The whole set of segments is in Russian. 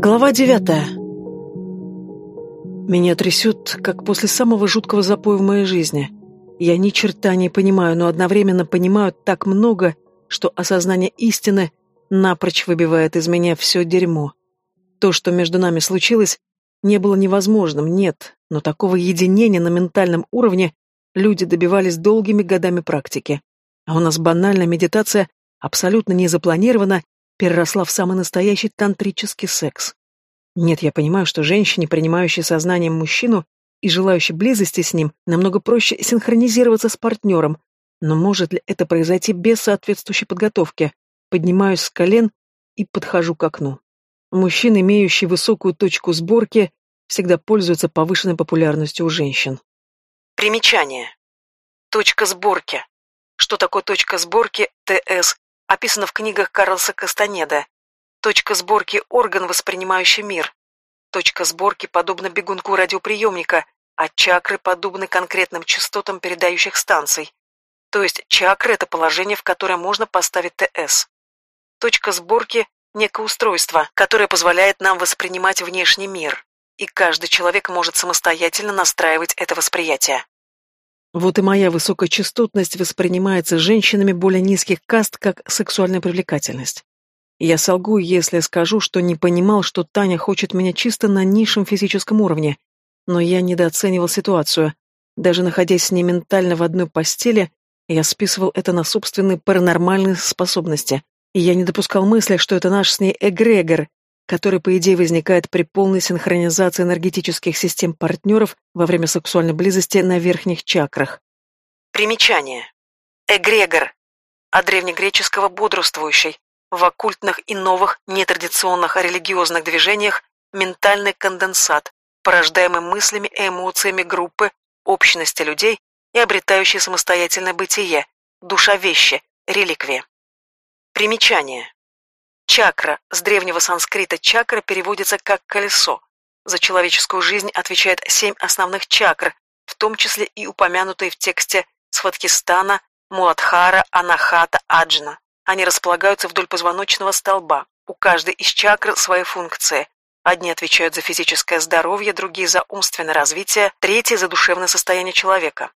Глава девятая. Меня трясет, как после самого жуткого запоя в моей жизни. Я ни черта не понимаю, но одновременно понимаю так много, что осознание истины напрочь выбивает из меня все дерьмо. То, что между нами случилось, не было невозможным, нет, но такого единения на ментальном уровне люди добивались долгими годами практики. А у нас банальная медитация абсолютно не запланирована переросла в самый настоящий тантрический секс. Нет, я понимаю, что женщине, принимающей сознанием мужчину и желающей близости с ним, намного проще синхронизироваться с партнером, но может ли это произойти без соответствующей подготовки? Поднимаюсь с колен и подхожу к окну. Мужчины, имеющие высокую точку сборки, всегда пользуются повышенной популярностью у женщин. Примечание. Точка сборки. Что такое точка сборки ТС описано в книгах Карлса Кастанеда. Точка сборки – орган, воспринимающий мир. Точка сборки подобна бегунку радиоприемника, а чакры подобны конкретным частотам передающих станций. То есть чакры – это положение, в которое можно поставить ТС. Точка сборки – некое устройство, которое позволяет нам воспринимать внешний мир, и каждый человек может самостоятельно настраивать это восприятие. Вот и моя высокочастотность воспринимается женщинами более низких каст как сексуальная привлекательность. Я солгу, если скажу, что не понимал, что Таня хочет меня чисто на низшем физическом уровне, но я недооценивал ситуацию. Даже находясь с ней ментально в одной постели, я списывал это на собственные паранормальные способности, и я не допускал мысли, что это наш с ней эгрегор, который, по идее, возникает при полной синхронизации энергетических систем партнеров во время сексуальной близости на верхних чакрах. Примечание. Эгрегор. От древнегреческого «бодрствующий». В оккультных и новых, нетрадиционных религиозных движениях ментальный конденсат, порождаемый мыслями и эмоциями группы, общности людей и обретающий самостоятельное бытие, душа вещи, реликвия. Примечание. Чакра, с древнего санскрита чакра переводится как «колесо». За человеческую жизнь отвечает семь основных чакр, в том числе и упомянутые в тексте Сватхистана, Муладхара, Анахата, Аджна. Они располагаются вдоль позвоночного столба. У каждой из чакр свои функции. Одни отвечают за физическое здоровье, другие за умственное развитие, третьи за душевное состояние человека.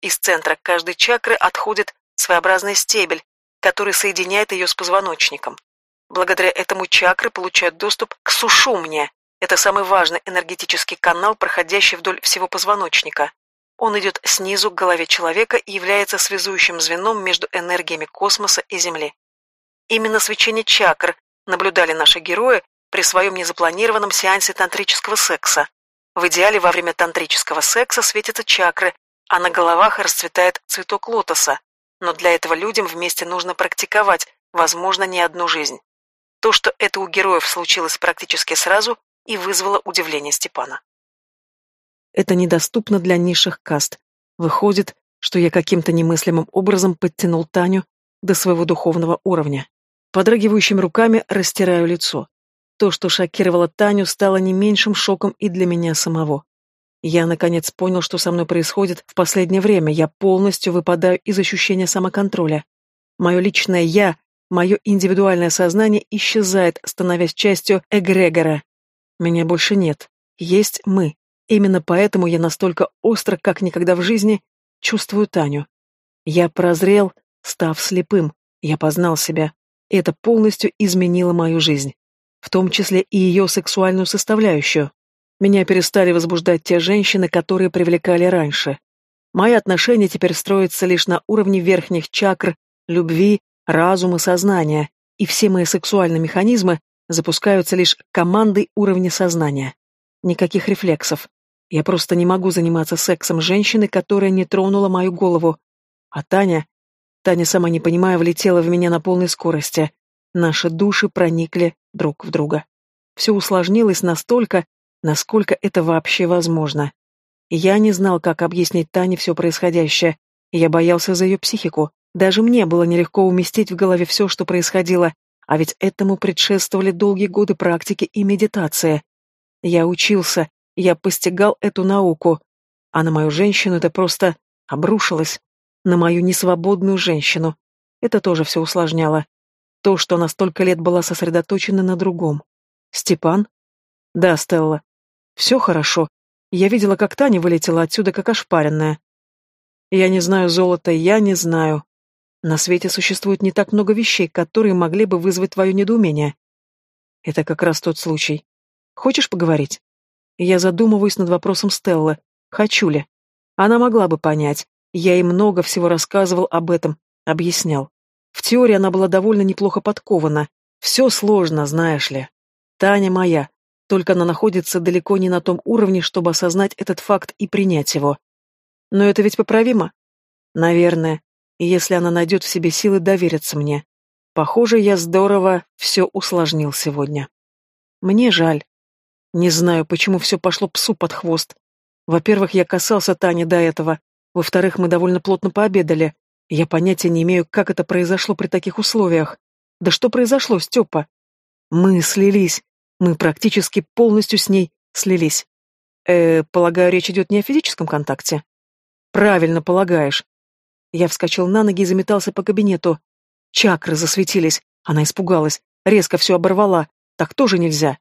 Из центра каждой чакры отходит своеобразный стебель, который соединяет ее с позвоночником. Благодаря этому чакры получают доступ к сушумне. Это самый важный энергетический канал, проходящий вдоль всего позвоночника. Он идет снизу к голове человека и является связующим звеном между энергиями космоса и Земли. Именно свечение чакр наблюдали наши герои при своем незапланированном сеансе тантрического секса. В идеале во время тантрического секса светятся чакры, а на головах расцветает цветок лотоса. Но для этого людям вместе нужно практиковать, возможно, не одну жизнь. То, что это у героев случилось практически сразу, и вызвало удивление Степана. Это недоступно для низших каст. Выходит, что я каким-то немыслимым образом подтянул Таню до своего духовного уровня. Подрагивающими руками растираю лицо. То, что шокировало Таню, стало не меньшим шоком и для меня самого. Я, наконец, понял, что со мной происходит в последнее время. Я полностью выпадаю из ощущения самоконтроля. Мое личное «я» Мое индивидуальное сознание исчезает, становясь частью эгрегора. Меня больше нет. Есть мы. Именно поэтому я настолько остро, как никогда в жизни, чувствую Таню. Я прозрел, став слепым. Я познал себя. Это полностью изменило мою жизнь. В том числе и ее сексуальную составляющую. Меня перестали возбуждать те женщины, которые привлекали раньше. Мои отношения теперь строятся лишь на уровне верхних чакр, любви, разум и сознание, и все мои сексуальные механизмы запускаются лишь командой уровня сознания. Никаких рефлексов. Я просто не могу заниматься сексом женщины, которая не тронула мою голову. А Таня... Таня, сама не понимая, влетела в меня на полной скорости. Наши души проникли друг в друга. Все усложнилось настолько, насколько это вообще возможно. Я не знал, как объяснить Тане все происходящее. Я боялся за ее психику. Даже мне было нелегко уместить в голове все, что происходило, а ведь этому предшествовали долгие годы практики и медитации. Я учился, я постигал эту науку, а на мою женщину это просто обрушилось. На мою несвободную женщину. Это тоже все усложняло. То, что она столько лет была сосредоточена на другом. Степан? Да, Стелла. Все хорошо. Я видела, как Таня вылетела отсюда, как ошпаренная. Я не знаю золота, я не знаю. На свете существует не так много вещей, которые могли бы вызвать твое недоумение. Это как раз тот случай. Хочешь поговорить? Я задумываюсь над вопросом Стеллы. Хочу ли? Она могла бы понять. Я ей много всего рассказывал об этом, объяснял. В теории она была довольно неплохо подкована. Все сложно, знаешь ли. Таня моя, только она находится далеко не на том уровне, чтобы осознать этот факт и принять его. Но это ведь поправимо? Наверное, если она найдет в себе силы довериться мне. Похоже, я здорово все усложнил сегодня. Мне жаль. Не знаю, почему все пошло псу под хвост. Во-первых, я касался Тани до этого. Во-вторых, мы довольно плотно пообедали. Я понятия не имею, как это произошло при таких условиях. Да что произошло, Степа? Мы слились. Мы практически полностью с ней слились. Э, полагаю, речь идет не о физическом контакте? Правильно полагаешь. Я вскочил на ноги и заметался по кабинету. Чакры засветились. Она испугалась. Резко все оборвала. Так тоже нельзя.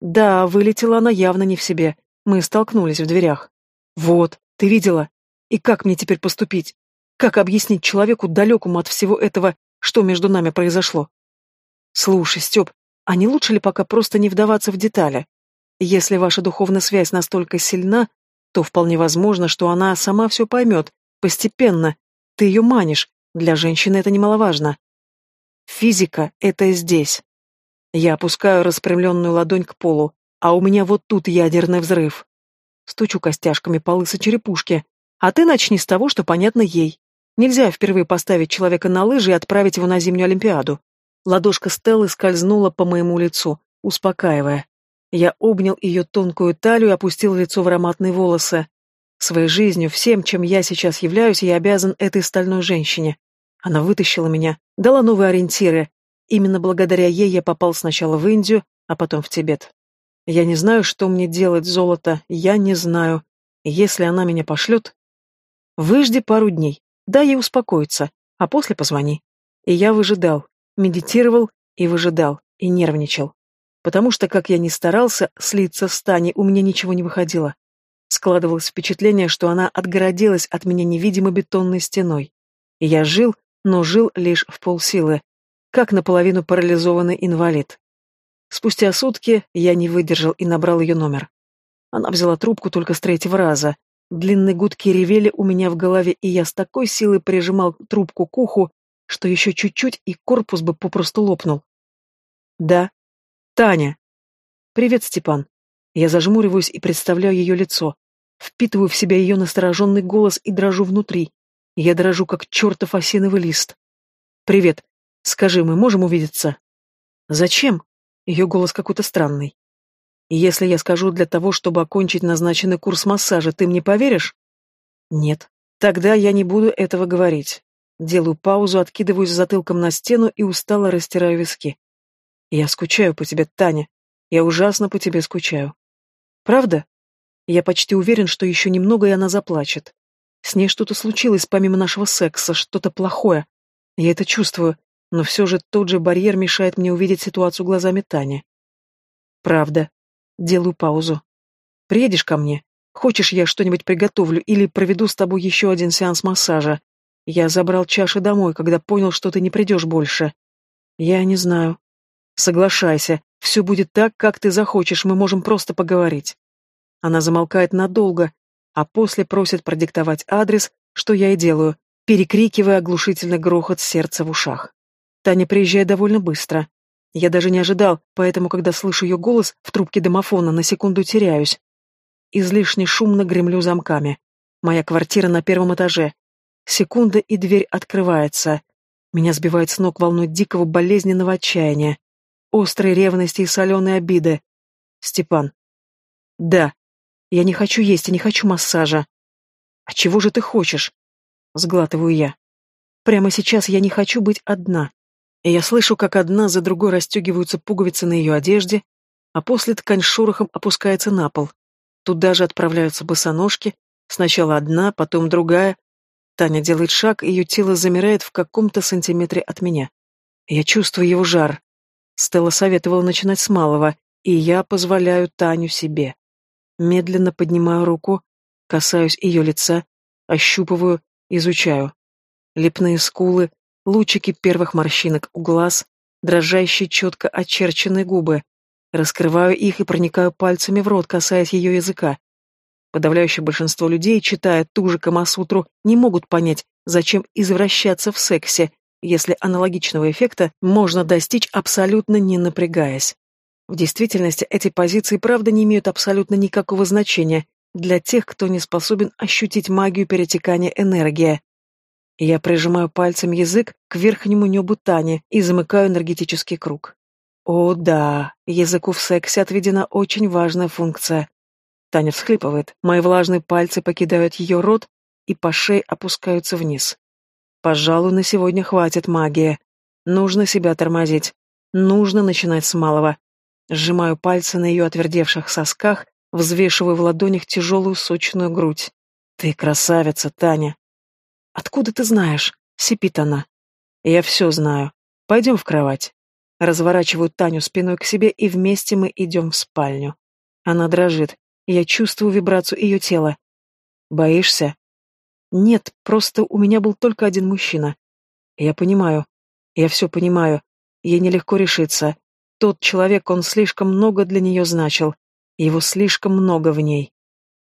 Да, вылетела она явно не в себе. Мы столкнулись в дверях. Вот, ты видела? И как мне теперь поступить? Как объяснить человеку, далекому от всего этого, что между нами произошло? Слушай, Степ, а не лучше ли пока просто не вдаваться в детали? Если ваша духовная связь настолько сильна, то вполне возможно, что она сама все поймет, постепенно. Ты ее манишь, для женщины это немаловажно. Физика — это здесь. Я опускаю распрямленную ладонь к полу, а у меня вот тут ядерный взрыв. Стучу костяшками по лысой черепушке. А ты начни с того, что понятно ей. Нельзя впервые поставить человека на лыжи и отправить его на зимнюю олимпиаду. Ладошка Стеллы скользнула по моему лицу, успокаивая. Я обнял ее тонкую талию и опустил лицо в ароматные волосы. Своей жизнью, всем, чем я сейчас являюсь, я обязан этой стальной женщине. Она вытащила меня, дала новые ориентиры. Именно благодаря ей я попал сначала в Индию, а потом в Тибет. Я не знаю, что мне делать, золото, я не знаю. Если она меня пошлет... Выжди пару дней, дай ей успокоиться, а после позвони. И я выжидал, медитировал и выжидал, и нервничал. Потому что, как я ни старался слиться с Таней, у меня ничего не выходило. Складывалось впечатление, что она отгородилась от меня невидимой бетонной стеной. Я жил, но жил лишь в полсилы, как наполовину парализованный инвалид. Спустя сутки я не выдержал и набрал ее номер. Она взяла трубку только с третьего раза. Длинные гудки ревели у меня в голове, и я с такой силой прижимал трубку к уху, что еще чуть-чуть и корпус бы попросту лопнул. «Да. Таня». «Привет, Степан». Я зажмуриваюсь и представляю ее лицо. Впитываю в себя ее настороженный голос и дрожу внутри. Я дрожу, как чертов осиновый лист. «Привет. Скажи, мы можем увидеться?» «Зачем?» Ее голос какой-то странный. «Если я скажу для того, чтобы окончить назначенный курс массажа, ты мне поверишь?» «Нет. Тогда я не буду этого говорить». Делаю паузу, откидываюсь затылком на стену и устало растираю виски. «Я скучаю по тебе, Таня. Я ужасно по тебе скучаю. Правда? Я почти уверен, что еще немного, и она заплачет. С ней что-то случилось помимо нашего секса, что-то плохое. Я это чувствую, но все же тот же барьер мешает мне увидеть ситуацию глазами Тани. Правда. Делаю паузу. Приедешь ко мне? Хочешь, я что-нибудь приготовлю или проведу с тобой еще один сеанс массажа? Я забрал чаши домой, когда понял, что ты не придешь больше. Я не знаю. Соглашайся, все будет так, как ты захочешь, мы можем просто поговорить. Она замолкает надолго, а после просит продиктовать адрес, что я и делаю, перекрикивая оглушительный грохот сердца в ушах. Таня приезжает довольно быстро. Я даже не ожидал, поэтому, когда слышу ее голос в трубке домофона, на секунду теряюсь. Излишне шумно гремлю замками. Моя квартира на первом этаже. Секунда, и дверь открывается. Меня сбивает с ног волной дикого болезненного отчаяния острой ревности и соленой обиды. Степан. Да. Я не хочу есть и не хочу массажа. А чего же ты хочешь? Сглатываю я. Прямо сейчас я не хочу быть одна. И я слышу, как одна за другой расстегиваются пуговицы на ее одежде, а после ткань шорохом опускается на пол. Туда же отправляются босоножки, сначала одна, потом другая. Таня делает шаг, ее тело замирает в каком-то сантиметре от меня. Я чувствую его жар, Стелла советовала начинать с малого, И я позволяю Таню себе. Медленно поднимаю руку, касаюсь ее лица, ощупываю, изучаю. Лепные скулы, лучики первых морщинок у глаз, дрожащие четко очерченные губы. Раскрываю их и проникаю пальцами в рот, касаясь ее языка. Подавляющее большинство людей, читая ту же Камасутру, не могут понять, зачем извращаться в сексе, если аналогичного эффекта можно достичь абсолютно не напрягаясь. В действительности эти позиции правда не имеют абсолютно никакого значения для тех, кто не способен ощутить магию перетекания энергии. Я прижимаю пальцем язык к верхнему небу Тани и замыкаю энергетический круг. О да, языку в сексе отведена очень важная функция. Таня всхлипывает, мои влажные пальцы покидают ее рот и по шее опускаются вниз. Пожалуй, на сегодня хватит магии. Нужно себя тормозить. Нужно начинать с малого. Сжимаю пальцы на ее отвердевших сосках, взвешиваю в ладонях тяжелую сочную грудь. «Ты красавица, Таня!» «Откуда ты знаешь?» — сипит она. «Я все знаю. Пойдем в кровать». Разворачиваю Таню спиной к себе, и вместе мы идем в спальню. Она дрожит. Я чувствую вибрацию ее тела. «Боишься?» Нет, просто у меня был только один мужчина. Я понимаю. Я все понимаю. Ей нелегко решиться. Тот человек, он слишком много для нее значил. Его слишком много в ней.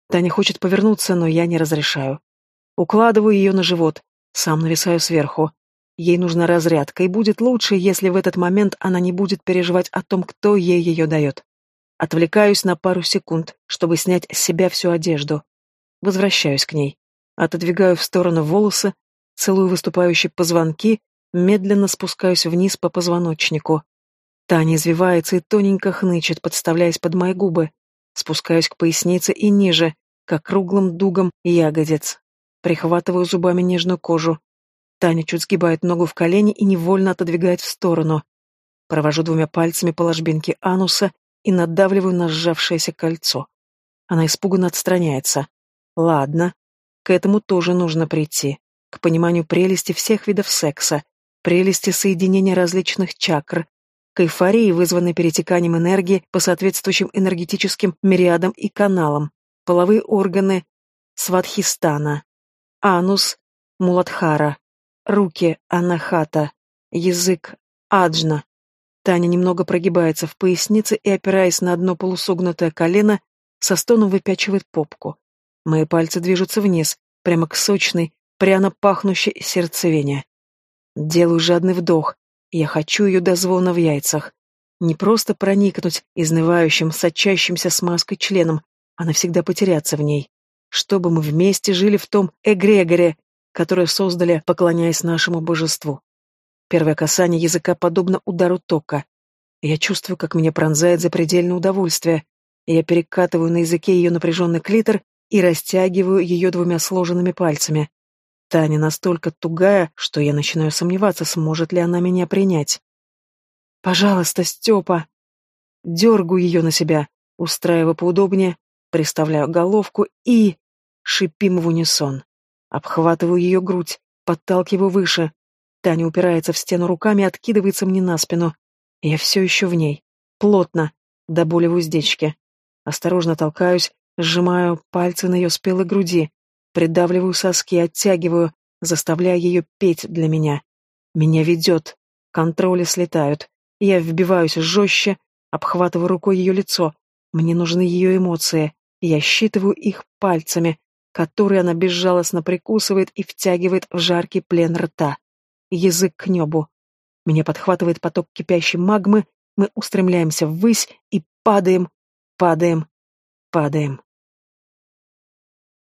Таня хочет повернуться, но я не разрешаю. Укладываю ее на живот, сам нависаю сверху. Ей нужна разрядка, и будет лучше, если в этот момент она не будет переживать о том, кто ей ее дает. Отвлекаюсь на пару секунд, чтобы снять с себя всю одежду. Возвращаюсь к ней. Отодвигаю в сторону волосы, целую выступающие позвонки, медленно спускаюсь вниз по позвоночнику. Таня извивается и тоненько хнычет, подставляясь под мои губы. Спускаюсь к пояснице и ниже, как круглым дугом ягодиц. Прихватываю зубами нежную кожу. Таня чуть сгибает ногу в колени и невольно отодвигает в сторону. Провожу двумя пальцами по ложбинке ануса и надавливаю на сжавшееся кольцо. Она испуганно отстраняется. Ладно, к этому тоже нужно прийти. К пониманию прелести всех видов секса, прелести соединения различных чакр, к эйфории, вызванной перетеканием энергии по соответствующим энергетическим мириадам и каналам, половые органы Сватхистана, анус Муладхара, руки Анахата, язык Аджна. Таня немного прогибается в пояснице и, опираясь на одно полусогнутое колено, со стоном выпячивает попку. Мои пальцы движутся вниз, прямо к сочной, пряно пахнущей сердцевине. Делаю жадный вдох. Я хочу ее до звона в яйцах. Не просто проникнуть изнывающим, сочащимся смазкой членом, а навсегда потеряться в ней. Чтобы мы вместе жили в том эгрегоре, которое создали, поклоняясь нашему божеству. Первое касание языка подобно удару тока. Я чувствую, как меня пронзает запредельное удовольствие. Я перекатываю на языке ее напряженный клитор и растягиваю ее двумя сложенными пальцами. Таня настолько тугая, что я начинаю сомневаться, сможет ли она меня принять. «Пожалуйста, Степа!» Дергаю ее на себя, устраиваю поудобнее, приставляю головку и... Шипим в унисон. Обхватываю ее грудь, подталкиваю выше. Таня упирается в стену руками откидывается мне на спину. Я все еще в ней. Плотно, до боли в уздечке. Осторожно толкаюсь, Сжимаю пальцы на ее спелой груди, придавливаю соски, оттягиваю, заставляя ее петь для меня. Меня ведет, контроли слетают. Я вбиваюсь жестче, обхватываю рукой ее лицо. Мне нужны ее эмоции. Я считываю их пальцами, которые она безжалостно прикусывает и втягивает в жаркий плен рта. Язык к небу. Меня подхватывает поток кипящей магмы, мы устремляемся ввысь и падаем, падаем, падаем.